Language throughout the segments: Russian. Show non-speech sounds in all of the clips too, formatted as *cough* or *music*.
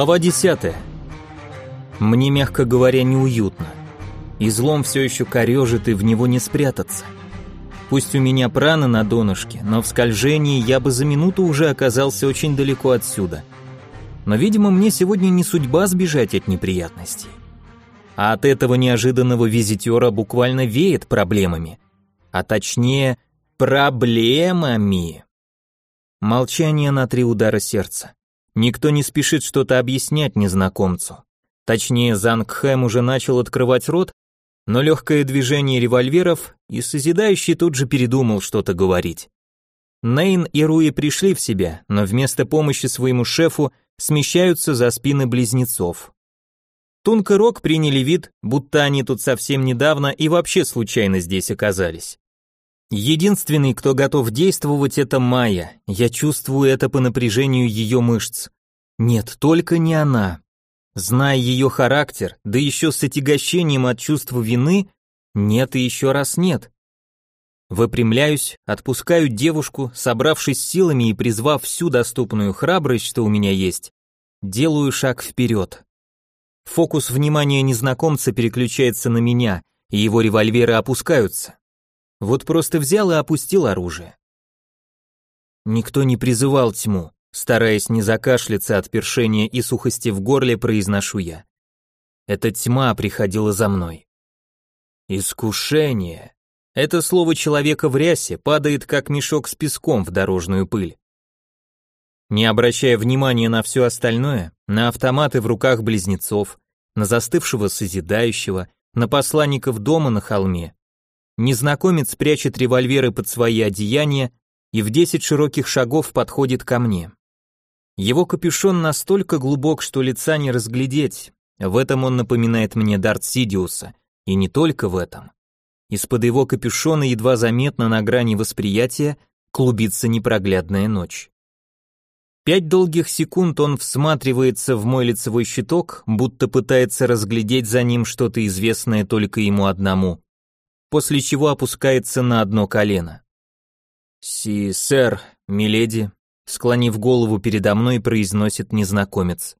Глава 10. Мне, мягко говоря, неуютно. Излом все еще корежит, и в него не спрятаться. Пусть у меня праны на донышке, но в скольжении я бы за минуту уже оказался очень далеко отсюда. Но, видимо, мне сегодня не судьба сбежать от неприятностей. А от этого неожиданного визитера буквально веет проблемами. А точнее, проблемами. Молчание на три удара сердца. Никто не спешит что-то объяснять незнакомцу. Точнее, Зангхэм уже начал открывать рот, но легкое движение револьверов, и Созидающий тут же передумал что-то говорить. Нейн и Руи пришли в себя, но вместо помощи своему шефу смещаются за спины близнецов. Тунк и Рок приняли вид, будто они тут совсем недавно и вообще случайно здесь оказались. Единственный, кто готов действовать, это Майя. Я чувствую это по напряжению ее мышц. Нет, только не она. Зная ее характер, да еще с отягощением от чувства вины, нет и еще раз нет. Выпрямляюсь, отпускаю девушку, собравшись силами и призвав всю доступную храбрость, что у меня есть, делаю шаг вперед. Фокус внимания незнакомца переключается на меня, и его револьверы опускаются. Вот просто взял и опустил оружие. Никто не призывал тьму, стараясь не закашляться от першения и сухости в горле, произношу я. Эта тьма приходила за мной. Искушение. Это слово человека в рясе падает как мешок с песком в дорожную пыль. Не обращая внимания на все остальное, на автоматы в руках близнецов, на застывшего созидающего, на посланников дома на холме, Незнакомец прячет револьверы под свои одеяния и в десять широких шагов подходит ко мне. Его капюшон настолько глубок, что лица не разглядеть. В этом он напоминает мне Дарт Сидиуса, и не только в этом. Из-под его капюшона едва заметно на грани восприятия клубится непроглядная ночь. Пять долгих секунд он всматривается в мой лицевой щиток, будто пытается разглядеть за ним что-то известное только ему одному после чего опускается на одно колено. «Си, сэр, миледи», склонив голову передо мной, произносит незнакомец.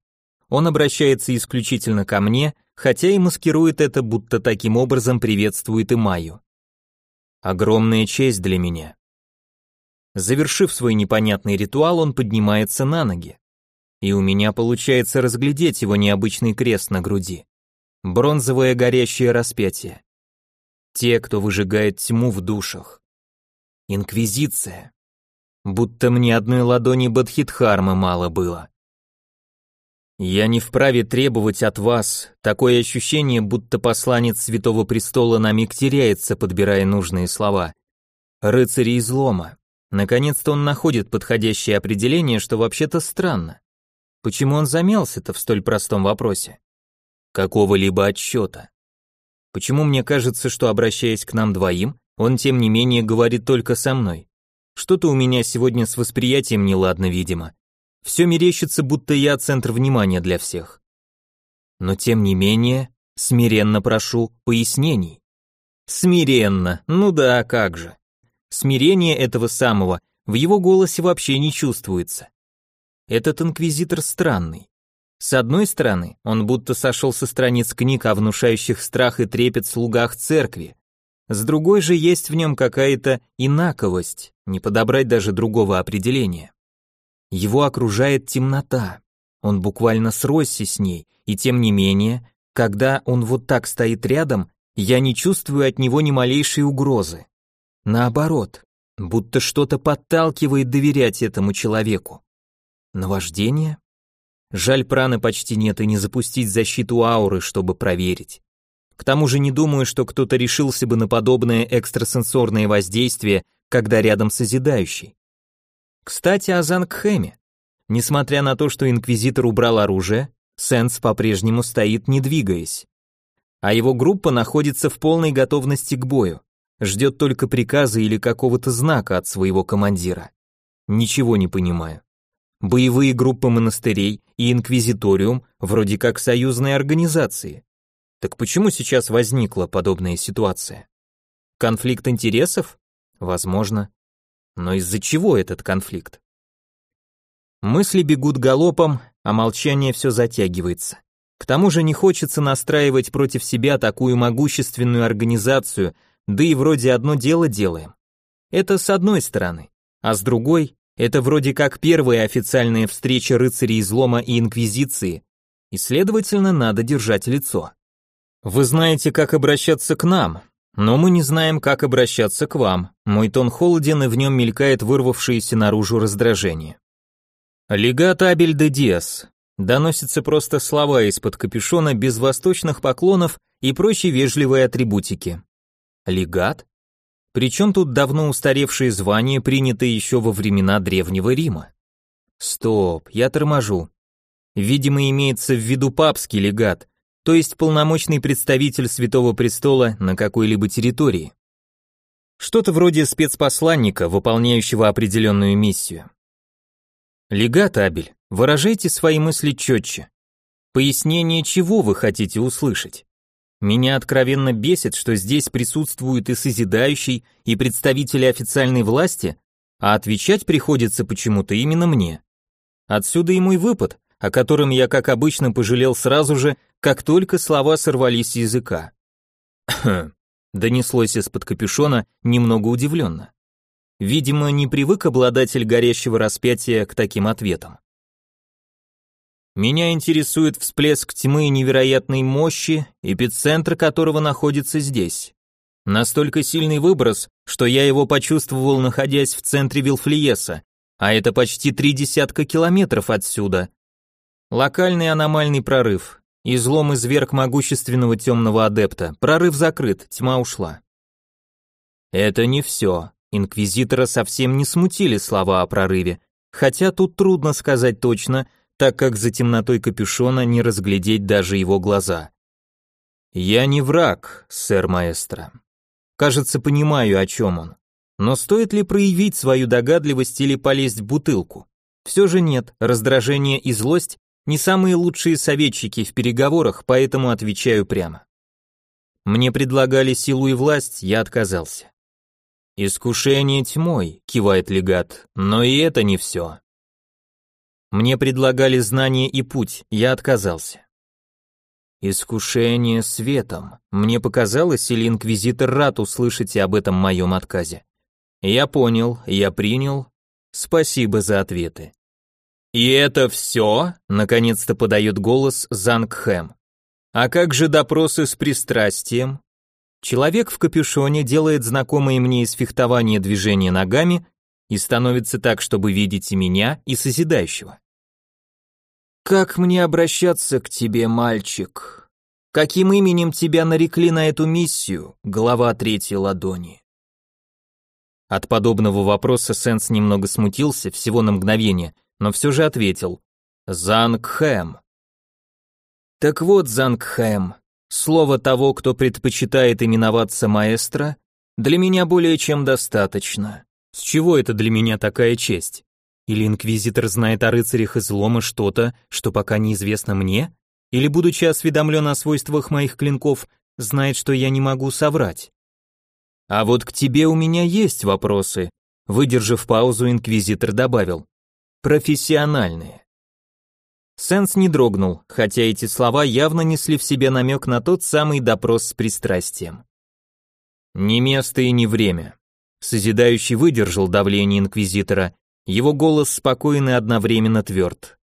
Он обращается исключительно ко мне, хотя и маскирует это, будто таким образом приветствует и Майю. Огромная честь для меня. Завершив свой непонятный ритуал, он поднимается на ноги. И у меня получается разглядеть его необычный крест на груди. Бронзовое горящее распятие. Те, кто выжигает тьму в душах. Инквизиция. Будто мне одной ладони Бадхидхармы мало было. Я не вправе требовать от вас, такое ощущение, будто посланец Святого Престола на миг теряется, подбирая нужные слова. Рыцари излома. Наконец-то он находит подходящее определение, что вообще-то странно. Почему он замялся-то в столь простом вопросе? Какого-либо отсчета. Почему мне кажется, что обращаясь к нам двоим, он тем не менее говорит только со мной? Что-то у меня сегодня с восприятием неладно, видимо. Все мерещится, будто я центр внимания для всех. Но тем не менее, смиренно прошу пояснений. Смиренно, ну да, как же. Смирение этого самого в его голосе вообще не чувствуется. Этот инквизитор странный. С одной стороны, он будто сошел со страниц книг о внушающих страх и трепет слугах церкви. С другой же есть в нем какая-то инаковость, не подобрать даже другого определения. Его окружает темнота. Он буквально сросся с ней, и тем не менее, когда он вот так стоит рядом, я не чувствую от него ни малейшей угрозы. Наоборот, будто что-то подталкивает доверять этому человеку. Наваждение? Жаль, праны почти нет и не запустить защиту ауры, чтобы проверить. К тому же не думаю, что кто-то решился бы на подобное экстрасенсорное воздействие, когда рядом созидающий. Кстати, о Зангхэме. Несмотря на то, что инквизитор убрал оружие, Сенс по-прежнему стоит, не двигаясь. А его группа находится в полной готовности к бою, ждет только приказа или какого-то знака от своего командира. Ничего не понимаю. Боевые группы монастырей и инквизиториум вроде как союзные организации. Так почему сейчас возникла подобная ситуация? Конфликт интересов? Возможно. Но из-за чего этот конфликт? Мысли бегут галопом, а молчание все затягивается. К тому же не хочется настраивать против себя такую могущественную организацию, да и вроде одно дело делаем. Это с одной стороны, а с другой, это вроде как первая официальная встреча рыцарей излома и инквизиции, и следовательно надо держать лицо. Вы знаете, как обращаться к нам, но мы не знаем, как обращаться к вам. Мой тон холоден, и в нем мелькает вырвавшееся наружу раздражение. Легат Абель де Диас. Доносятся просто слова из-под капюшона без восточных поклонов и прочей вежливой атрибутики. Легат? Причем тут давно устаревшие звания, принятые еще во времена Древнего Рима? Стоп, я торможу. Видимо, имеется в виду папский легат, то есть полномочный представитель Святого Престола на какой-либо территории. Что-то вроде спецпосланника, выполняющего определенную миссию. Легат Абель, выражайте свои мысли четче. Пояснение чего вы хотите услышать? Меня откровенно бесит, что здесь присутствуют и созидающий, и представители официальной власти, а отвечать приходится почему-то именно мне. Отсюда и мой выпад, о котором я, как обычно, пожалел сразу же, как только слова сорвались с языка. *clears throat* донеслось из-под капюшона немного удивленно. Видимо, не привык обладатель горящего распятия к таким ответам. Меня интересует всплеск тьмы невероятной мощи, эпицентр которого находится здесь. Настолько сильный выброс, что я его почувствовал, находясь в центре Вилфлиеса, а это почти три десятка километров отсюда. Локальный аномальный прорыв. Излом изверг могущественного темного адепта. Прорыв закрыт, тьма ушла. Это не все. Инквизитора совсем не смутили слова о прорыве, хотя тут трудно сказать точно, так как за темнотой капюшона не разглядеть даже его глаза. «Я не враг, сэр маэстро. Кажется, понимаю, о чем он. Но стоит ли проявить свою догадливость или полезть в бутылку? Все же нет, раздражение и злость не самые лучшие советчики в переговорах, поэтому отвечаю прямо. Мне предлагали силу и власть, я отказался. «Искушение тьмой», — кивает легат, — «но и это не все». Мне предлагали знание и путь, я отказался. Искушение светом. Мне показалось, или инквизитор рад услышать об этом моем отказе. Я понял, я принял. Спасибо за ответы. И это все? Наконец-то подает голос Зангхэм. А как же допросы с пристрастием? Человек в капюшоне делает знакомые мне из фехтования движения ногами и становится так, чтобы видеть и меня, и созидающего. «Как мне обращаться к тебе, мальчик? Каким именем тебя нарекли на эту миссию, глава третьей ладони?» От подобного вопроса Сенс немного смутился, всего на мгновение, но все же ответил. «Зангхэм». «Так вот, Зангхэм, Слово того, кто предпочитает именоваться маэстро, для меня более чем достаточно. С чего это для меня такая честь? Или инквизитор знает о рыцарях излома что-то, что пока неизвестно мне? Или, будучи осведомлен о свойствах моих клинков, знает, что я не могу соврать? А вот к тебе у меня есть вопросы, выдержав паузу, инквизитор добавил. Профессиональные. Сенс не дрогнул, хотя эти слова явно несли в себе намек на тот самый допрос с пристрастием. «Не место и не время». Созидающий выдержал давление инквизитора, его голос спокоен и одновременно тверд.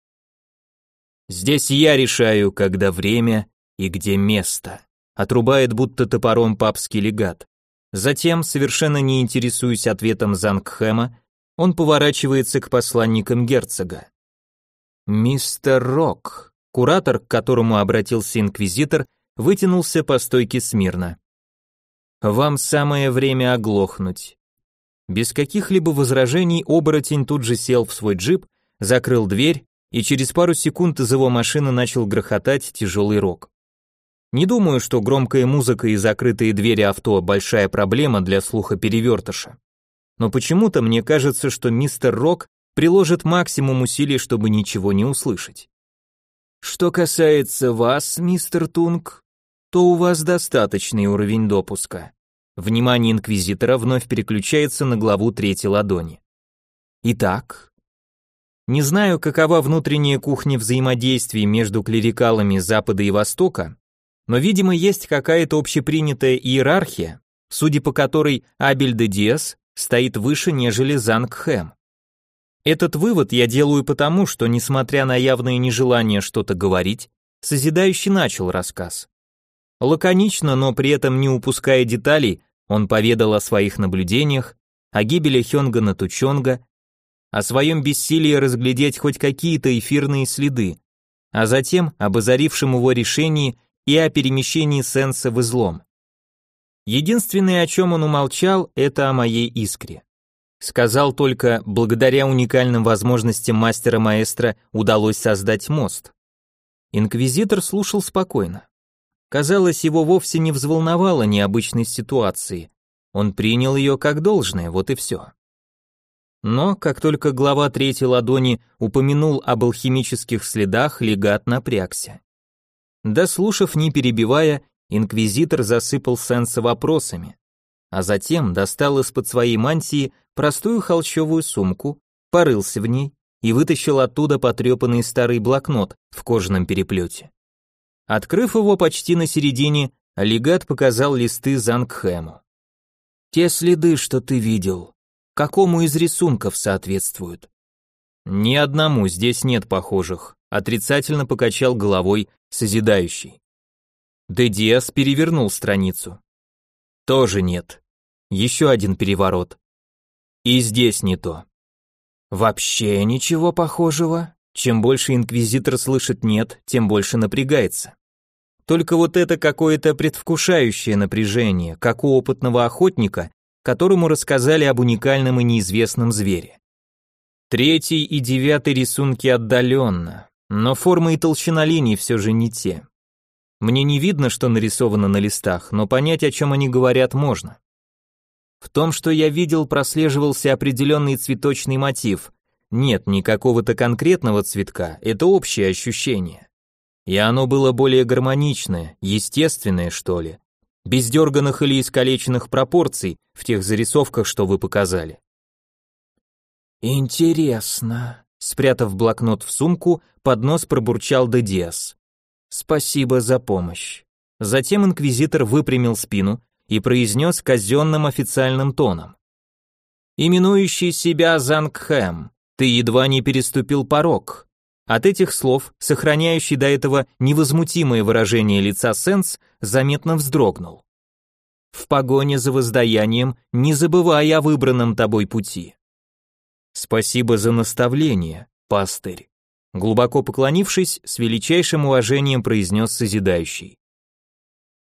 «Здесь я решаю, когда время и где место», отрубает будто топором папский легат. Затем, совершенно не интересуясь ответом Зангхэма, он поворачивается к посланникам герцога. «Мистер Рок», куратор, к которому обратился инквизитор, вытянулся по стойке смирно. «Вам самое время оглохнуть». Без каких-либо возражений оборотень тут же сел в свой джип, закрыл дверь, и через пару секунд из его машины начал грохотать тяжелый рок. Не думаю, что громкая музыка и закрытые двери авто большая проблема для слуха перевертыша. Но почему-то мне кажется, что мистер Рок приложит максимум усилий, чтобы ничего не услышать. Что касается вас, мистер Тунг, то у вас достаточный уровень допуска. Внимание инквизитора вновь переключается на главу третьей ладони. Итак, Не знаю, какова внутренняя кухня взаимодействий между клерикалами Запада и Востока, но, видимо, есть какая-то общепринятая иерархия, судя по которой Абель де Диас стоит выше, нежели Занг Хэм. Этот вывод я делаю потому, что, несмотря на явное нежелание что-то говорить, Созидающий начал рассказ. Лаконично, но при этом не упуская деталей, он поведал о своих наблюдениях, о гибели Хёнгана Тучонга, о своем бессилии разглядеть хоть какие-то эфирные следы, а затем об озарившем его решении и о перемещении Сенса в излом. Единственное, о чем он умолчал, это о моей искре. Сказал только, благодаря уникальным возможностям мастера-маэстро удалось создать мост. Инквизитор слушал спокойно. Казалось, его вовсе не взволновало необычной ситуации. Он принял ее как должное, вот и все. Но, как только глава третьей ладони упомянул об алхимических следах, легат напрягся. Дослушав, не перебивая, инквизитор засыпал Сенса вопросами, а затем достал из-под своей мантии простую холщовую сумку, порылся в ней и вытащил оттуда потрепанный старый блокнот в кожаном переплете. Открыв его почти на середине, легат показал листы Зангхэму. «Те следы, что ты видел, какому из рисунков соответствуют?» «Ни одному здесь нет похожих», отрицательно покачал головой созидающий. Де Диас перевернул страницу. Тоже нет. Еще один переворот. И здесь не то. Вообще ничего похожего. Чем больше инквизитор слышит «нет», тем больше напрягается. Только вот это какое-то предвкушающее напряжение, как у опытного охотника, которому рассказали об уникальном и неизвестном звере. Третий и девятый рисунки отдаленно, но форма и толщина линий все же не те. Мне не видно, что нарисовано на листах, но понять, о чем они говорят, можно. В том, что я видел, прослеживался определенный цветочный мотив. Нет, не какого-то конкретного цветка, это общее ощущение. И оно было более гармоничное, естественное, что ли. Без дерганых или искалеченных пропорций в тех зарисовках, что вы показали. «Интересно», — спрятав блокнот в сумку, под нос пробурчал Дедиас. «Спасибо за помощь». Затем инквизитор выпрямил спину, и произнес казенным официальным тоном. «Именующий себя Зангхэм, ты едва не переступил порог». От этих слов, сохраняющий до этого невозмутимое выражение лица Сенс, заметно вздрогнул. «В погоне за воздаянием не забывай о выбранном тобой пути». «Спасибо за наставление, пастырь», глубоко поклонившись, с величайшим уважением произнес Созидающий.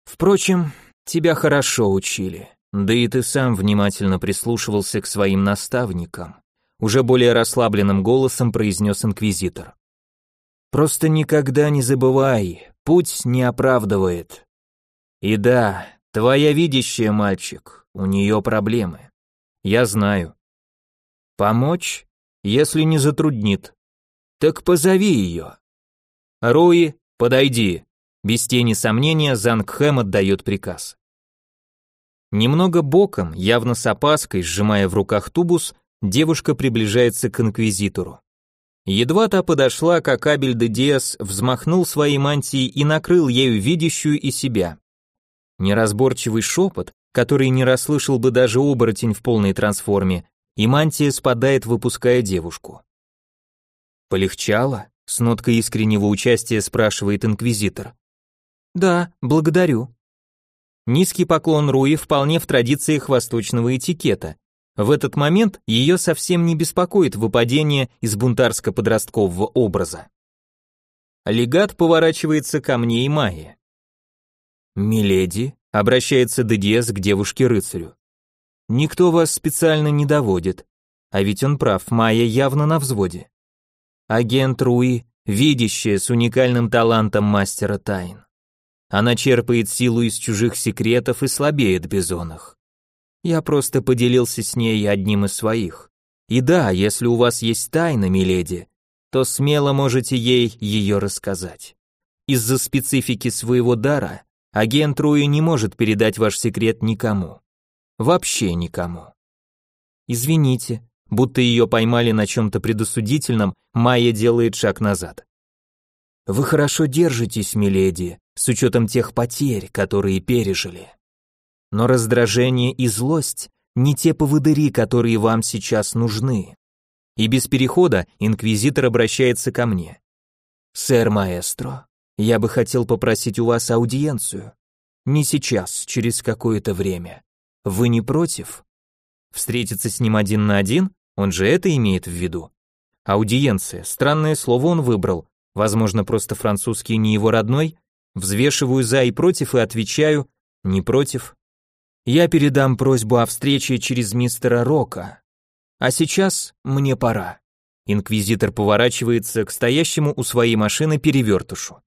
Впрочем, Тебя хорошо учили, да и ты сам внимательно прислушивался к своим наставникам, уже более расслабленным голосом произнес инквизитор. Просто никогда не забывай, путь не оправдывает. И да, твоя видящая, мальчик, у нее проблемы. Я знаю. Помочь, если не затруднит. Так позови ее. Руи, подойди. Без тени сомнения Зангхэм отдает приказ. Немного боком, явно с опаской, сжимая в руках тубус, девушка приближается к инквизитору. Едва та подошла, как Абель де Диас взмахнул своей мантией и накрыл ею видящую и себя. Неразборчивый шепот, который не расслышал бы даже оборотень в полной трансформе, и мантия спадает, выпуская девушку. «Полегчало?» — с ноткой искреннего участия спрашивает инквизитор. Да, благодарю. Низкий поклон Руи вполне в традициях восточного этикета. В этот момент ее совсем не беспокоит выпадение из бунтарско-подросткового образа. Легат поворачивается ко мне и Майе. «Миледи», — обращается Дедиас к девушке-рыцарю. «Никто вас специально не доводит. А ведь он прав, Майя явно на взводе. Агент Руи, видящая с уникальным талантом мастера тайн. Она черпает силу из чужих секретов и слабеет без оных. Я просто поделился с ней одним из своих. И да, если у вас есть тайна, миледи, то смело можете ей ее рассказать. Из-за специфики своего дара агент Руи не может передать ваш секрет никому. Вообще никому. Извините, будто ее поймали на чем-то предосудительном, Майя делает шаг назад. «Вы хорошо держитесь, миледи, с учетом тех потерь, которые пережили. Но раздражение и злость не те поводыри, которые вам сейчас нужны. И без перехода инквизитор обращается ко мне. Сэр маэстро, я бы хотел попросить у вас аудиенцию. Не сейчас, через какое-то время. Вы не против? Встретиться с ним один на один? Он же это имеет в виду. Аудиенция, странное слово он выбрал. Возможно, просто французский не его родной? Взвешиваю за и против и отвечаю, не против. Я передам просьбу о встрече через мистера Рока. А сейчас мне пора. Инквизитор поворачивается к стоящему у своей машины перевертышу.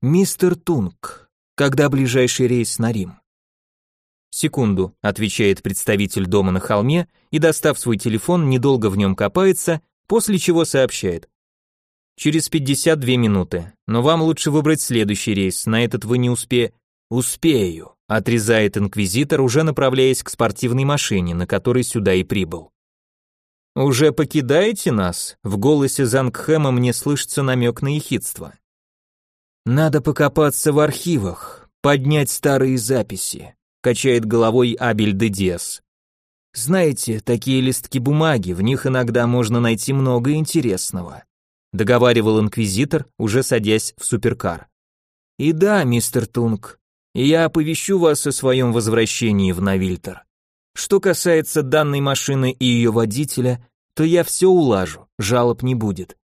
Мистер Тунг, когда ближайший рейс на Рим? Секунду, отвечает представитель дома на холме и, достав свой телефон, недолго в нем копается, после чего сообщает. Через 52 минуты, но вам лучше выбрать следующий рейс, на этот вы не успе... Успею. Отрезает инквизитор, уже направляясь к спортивной машине, на которой сюда и прибыл. «Уже покидаете нас?» В голосе Зангхэма мне слышится намек на ехидство. «Надо покопаться в архивах, поднять старые записи», качает головой Абель де Диас. «Знаете, такие листки бумаги, в них иногда можно найти много интересного», договаривал инквизитор, уже садясь в суперкар. «И да, мистер Тунг, и я оповещу вас о своем возвращении в Навильтер. Что касается данной машины и ее водителя, то я все улажу, жалоб не будет.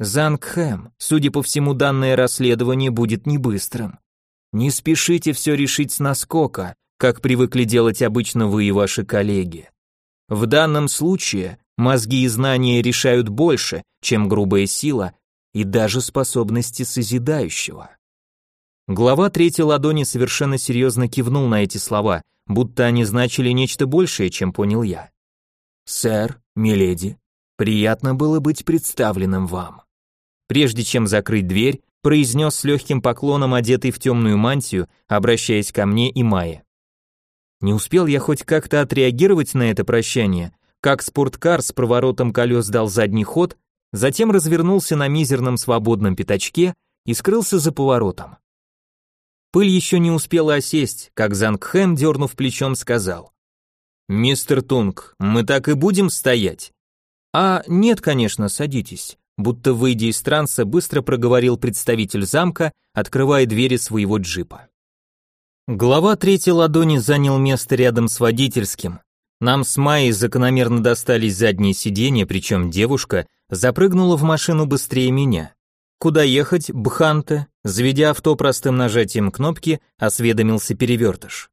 Зангхэм, судя по всему, данное расследование будет не быстрым. Не спешите все решить с наскока, как привыкли делать обычно вы и ваши коллеги. В данном случае мозги и знания решают больше, чем грубая сила и даже способности созидающего. Глава третьей ладони совершенно серьезно кивнул на эти слова, будто они значили нечто большее, чем понял я. «Сэр, миледи, приятно было быть представленным вам». Прежде чем закрыть дверь, произнес с легким поклоном, одетый в темную мантию, обращаясь ко мне и Майе. Не успел я хоть как-то отреагировать на это прощание, как спорткар с проворотом колес дал задний ход, затем развернулся на мизерном свободном пятачке и скрылся за поворотом. Пыль еще не успела осесть, как Зангхэм, дернув плечом, сказал. «Мистер Тунг, мы так и будем стоять?» «А, нет, конечно, садитесь», будто выйдя из транса, быстро проговорил представитель замка, открывая двери своего джипа. Глава третьей ладони занял место рядом с водительским. Нам с Майей закономерно достались задние сиденья, причем девушка запрыгнула в машину быстрее меня. Куда ехать, Бханте? Заведя авто простым нажатием кнопки, осведомился перевертыш.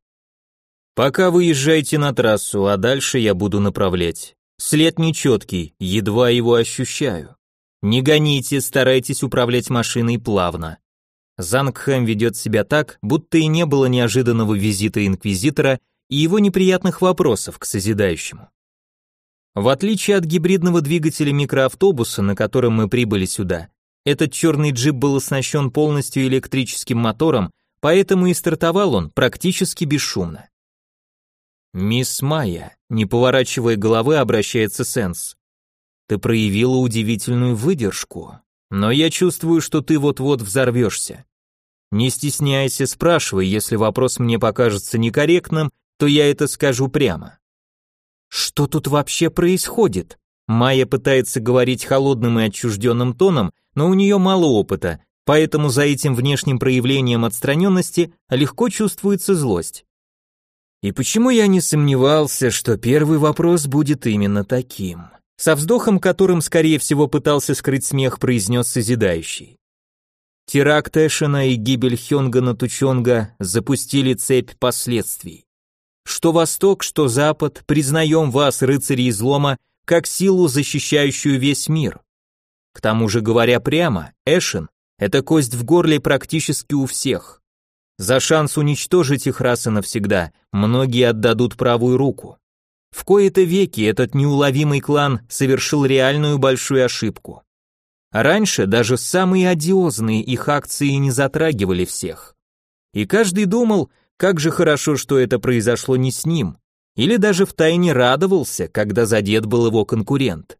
Пока выезжайте на трассу, а дальше я буду направлять. След нечеткий, едва его ощущаю. Не гоните, старайтесь управлять машиной плавно. Зангхэм ведет себя так, будто и не было неожиданного визита инквизитора и его неприятных вопросов к созидающему. В отличие от гибридного двигателя микроавтобуса, на котором мы прибыли сюда, этот черный джип был оснащен полностью электрическим мотором, поэтому и стартовал он практически бесшумно. «Мисс Майя», не поворачивая головы, обращается Сенс. «Ты проявила удивительную выдержку, но я чувствую, что ты вот-вот взорвешься. Не стесняйся, спрашивай, если вопрос мне покажется некорректным, то я это скажу прямо». «Что тут вообще происходит?» Майя пытается говорить холодным и отчужденным тоном, но у нее мало опыта, поэтому за этим внешним проявлением отстраненности легко чувствуется злость. И почему я не сомневался, что первый вопрос будет именно таким? Со вздохом, которым, скорее всего, пытался скрыть смех, произнес созидающий. Теракт Эшена и гибель Хёнгана Тучонга запустили цепь последствий. Что Восток, что Запад, признаем вас, рыцари излома, как силу, защищающую весь мир. К тому же, говоря прямо, Эшен – это кость в горле практически у всех. За шанс уничтожить их раз и навсегда многие отдадут правую руку. В кои-то веки этот неуловимый клан совершил реальную большую ошибку. Раньше даже самые одиозные их акции не затрагивали всех. И каждый думал, как же хорошо, что это произошло не с ним. или даже втайне радовался, когда задет был его конкурент.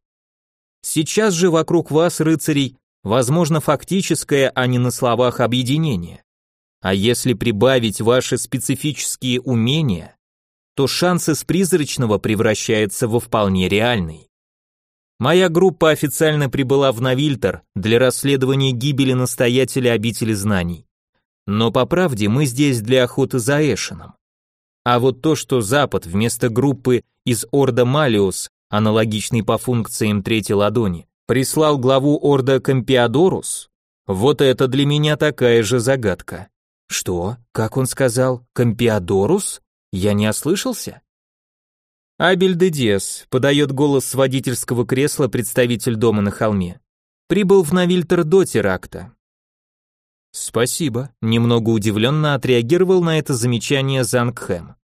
Сейчас же вокруг вас, рыцарей, возможно фактическое, а не на словах объединение. А если прибавить ваши специфические умения, то шансы с призрачного превращаются во вполне реальный. Моя группа официально прибыла в Навильтер для расследования гибели настоятеля обители знаний. Но по правде мы здесь для охоты за Эшеном. А вот то, что Запад вместо группы из Орда Малиус, аналогичной по функциям третьей ладони, прислал главу Орда Компиадорус, вот это для меня такая же загадка. Что? Как он сказал? Компиадорус? Я не ослышался? Абель де Диас подает голос с водительского кресла представитель дома на холме. Прибыл в Навильтер до теракта. Спасибо, немного удивленно отреагировал на это замечание Зангхэм.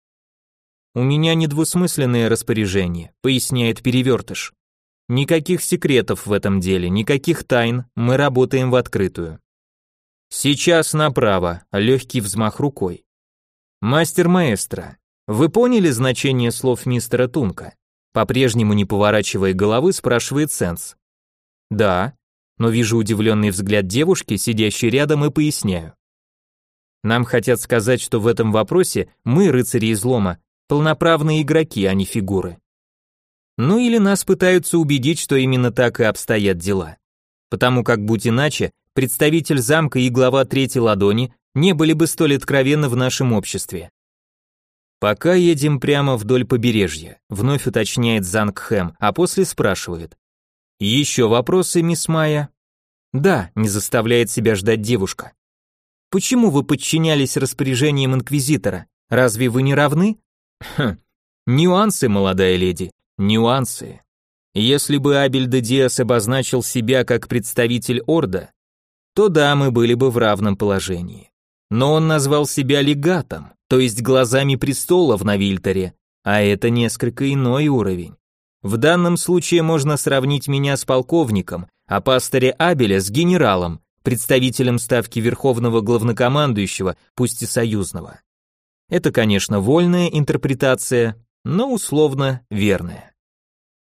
У меня недвусмысленное распоряжение, поясняет перевертыш. Никаких секретов в этом деле, никаких тайн, мы работаем в открытую. Сейчас направо, легкий взмах рукой. Мастер-маэстро, вы поняли значение слов мистера Тунка? По-прежнему не поворачивая головы, спрашивает Сенс. Да, но вижу удивленный взгляд девушки, сидящей рядом, и поясняю. Нам хотят сказать, что в этом вопросе мы, рыцари излома, полноправные игроки, а не фигуры. Ну или нас пытаются убедить, что именно так и обстоят дела. Потому как, будь иначе, представитель замка и глава третьей ладони не были бы столь откровенны в нашем обществе. Пока едем прямо вдоль побережья, вновь уточняет Зангхэм, а после спрашивает. Еще вопросы, мисс Майя? Да, не заставляет себя ждать девушка. Почему вы подчинялись распоряжениям инквизитора? Разве вы не равны? Хм, нюансы, молодая леди, нюансы. Если бы Абель де Диас обозначил себя как представитель Орда, то да, мы были бы в равном положении. Но он назвал себя легатом, то есть глазами престола в Навильтере, а это несколько иной уровень. В данном случае можно сравнить меня с полковником, а пастыря Абеля с генералом, представителем ставки верховного главнокомандующего, пусть и союзного. Это, конечно, вольная интерпретация, но условно верная.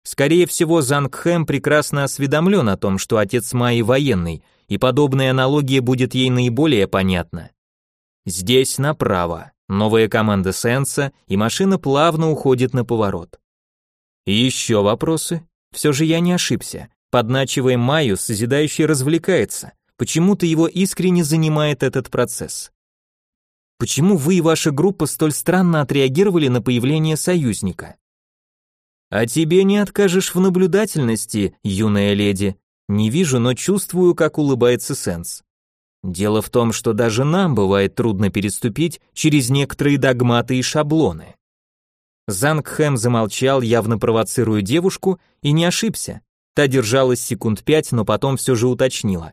Скорее всего, Зангхэм прекрасно осведомлен о том, что отец Майи военный, и подобная аналогия будет ей наиболее понятна. Здесь направо. Новая команда Сенса, и машина плавно уходит на поворот. еще вопросы? Все же я не ошибся. Подначивая Майю, созидающий развлекается. Почему-то его искренне занимает этот процесс. Почему вы и ваша группа столь странно отреагировали на появление союзника? А тебе не откажешь в наблюдательности, юная леди, не вижу, но чувствую, как улыбается Сенс. Дело в том, что даже нам бывает трудно переступить через некоторые догматы и шаблоны. Зангхэм замолчал, явно провоцируя девушку, и не ошибся. Та держалась секунд пять, но потом все же уточнила.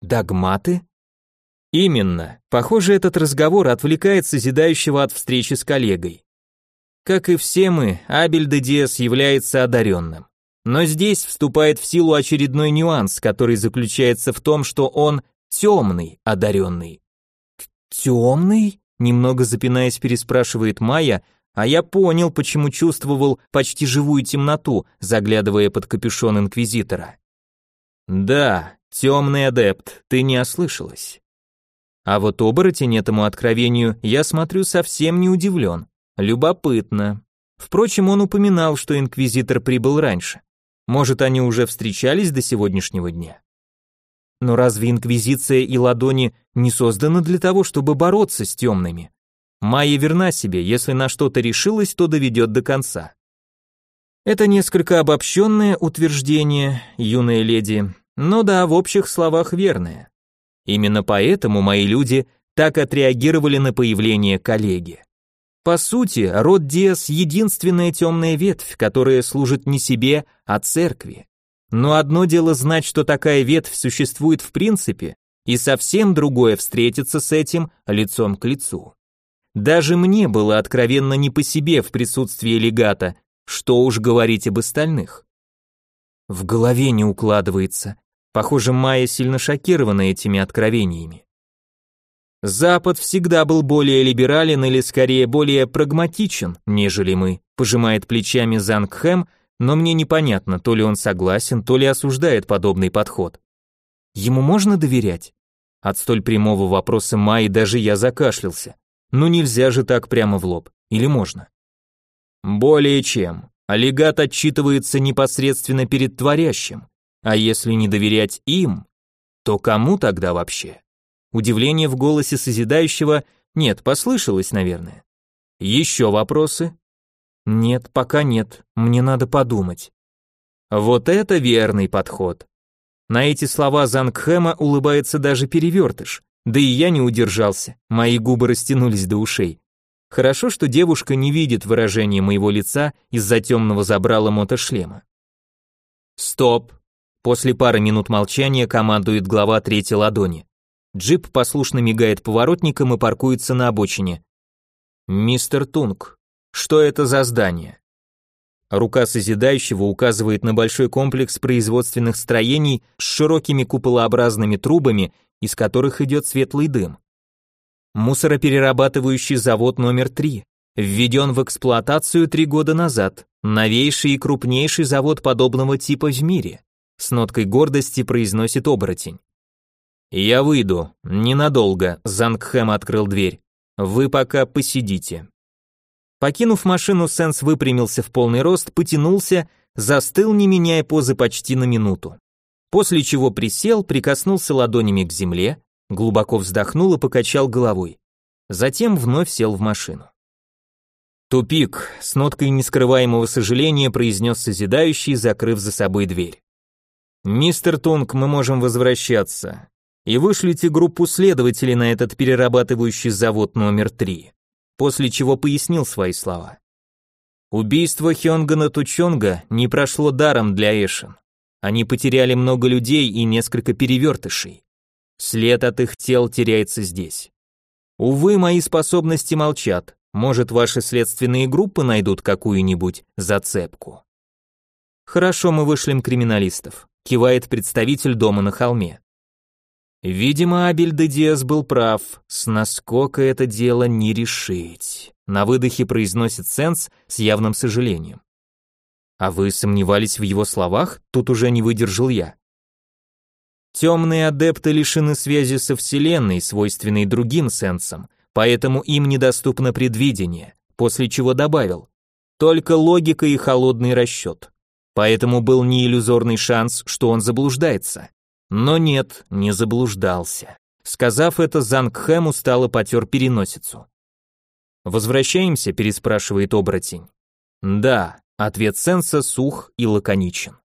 «Догматы?» «Именно. Похоже, этот разговор отвлекает созидающего от встречи с коллегой. Как и все мы, Абель де Диас является одаренным. Но здесь вступает в силу очередной нюанс, который заключается в том, что он темный одаренный. Темный? Немного запинаясь, переспрашивает Майя, а я понял, почему чувствовал почти живую темноту, заглядывая под капюшон инквизитора. Да, темный адепт, ты не ослышалась. А вот оборотень этому откровению я смотрю совсем не удивлен. Любопытно. Впрочем, он упоминал, что инквизитор прибыл раньше. Может, они уже встречались до сегодняшнего дня? Но разве Инквизиция и ладони не созданы для того, чтобы бороться с темными? Майя верна себе, если на что-то решилась, то доведет до конца. Это несколько обобщенное утверждение, юная леди, но да, в общих словах верное. Именно поэтому мои люди так отреагировали на появление коллеги. По сути, род Диас — единственная темная ветвь, которая служит не себе, а церкви. Но одно дело знать, что такая ветвь существует в принципе, и совсем другое встретиться с этим лицом к лицу. Даже мне было откровенно не по себе в присутствии легата, что уж говорить об остальных. В голове не укладывается. Похоже, Майя сильно шокирована этими откровениями. Запад всегда был более либерален или скорее более прагматичен, нежели мы, пожимает плечами Зангхэм, но мне непонятно, то ли он согласен, то ли осуждает подобный подход. Ему можно доверять? От столь прямого вопроса Майи даже я закашлялся. Ну нельзя же так прямо в лоб. Или можно? Более чем. Олигат отчитывается непосредственно перед творящим. А если не доверять им, то кому тогда вообще? Удивление в голосе созидающего нет, послышалось, наверное. Еще вопросы? Нет, пока нет, мне надо подумать. Вот это верный подход. На эти слова Зангхэма улыбается даже перевертыш. Да и я не удержался, мои губы растянулись до ушей. Хорошо, что девушка не видит выражения моего лица из-за темного забрала мотошлема. Стоп. После пары минут молчания командует глава третьей ладони. Джип послушно мигает поворотником и паркуется на обочине. Мистер Тунг, что это за здание? Рука созидающего указывает на большой комплекс производственных строений с широкими куполообразными трубами, из которых идет светлый дым. Мусороперерабатывающий завод номер 3 введен в эксплуатацию три года назад, новейший и крупнейший завод подобного типа в мире, с ноткой гордости произносит оборотень. «Я выйду, ненадолго», Зангхэм открыл дверь. «Вы пока посидите». Покинув машину, Сенс выпрямился в полный рост, потянулся, застыл, не меняя позы почти на минуту. После чего присел, прикоснулся ладонями к земле, глубоко вздохнул и покачал головой. Затем вновь сел в машину. «Тупик», — с ноткой нескрываемого сожаления произнес созидающий, закрыв за собой дверь. «Мистер Тонг, мы можем возвращаться. И вышлите группу следователей на этот перерабатывающий завод номер три после чего пояснил свои слова. Убийство Хёнгана Тучонга не прошло даром для Эшен. Они потеряли много людей и несколько перевертышей. След от их тел теряется здесь. Увы, мои способности молчат. Может, ваши следственные группы найдут какую-нибудь зацепку. Хорошо, мы вышлем криминалистов, кивает представитель дома на холме. Видимо, Абель де Диас был прав, с наскока это дело не решить. На выдохе произносит Сенс с явным сожалением. А вы сомневались в его словах? Тут уже не выдержал я. Темные адепты лишены связи со Вселенной, свойственной другим сенсам, поэтому им недоступно предвидение, после чего добавил, только логика и холодный расчет. Поэтому был не иллюзорный шанс, что он заблуждается. Но нет, не заблуждался. Сказав это, Зангхэм устало потер переносицу. «Возвращаемся?» – переспрашивает оборотень. «Да», – ответ Сенса сух и лаконичен.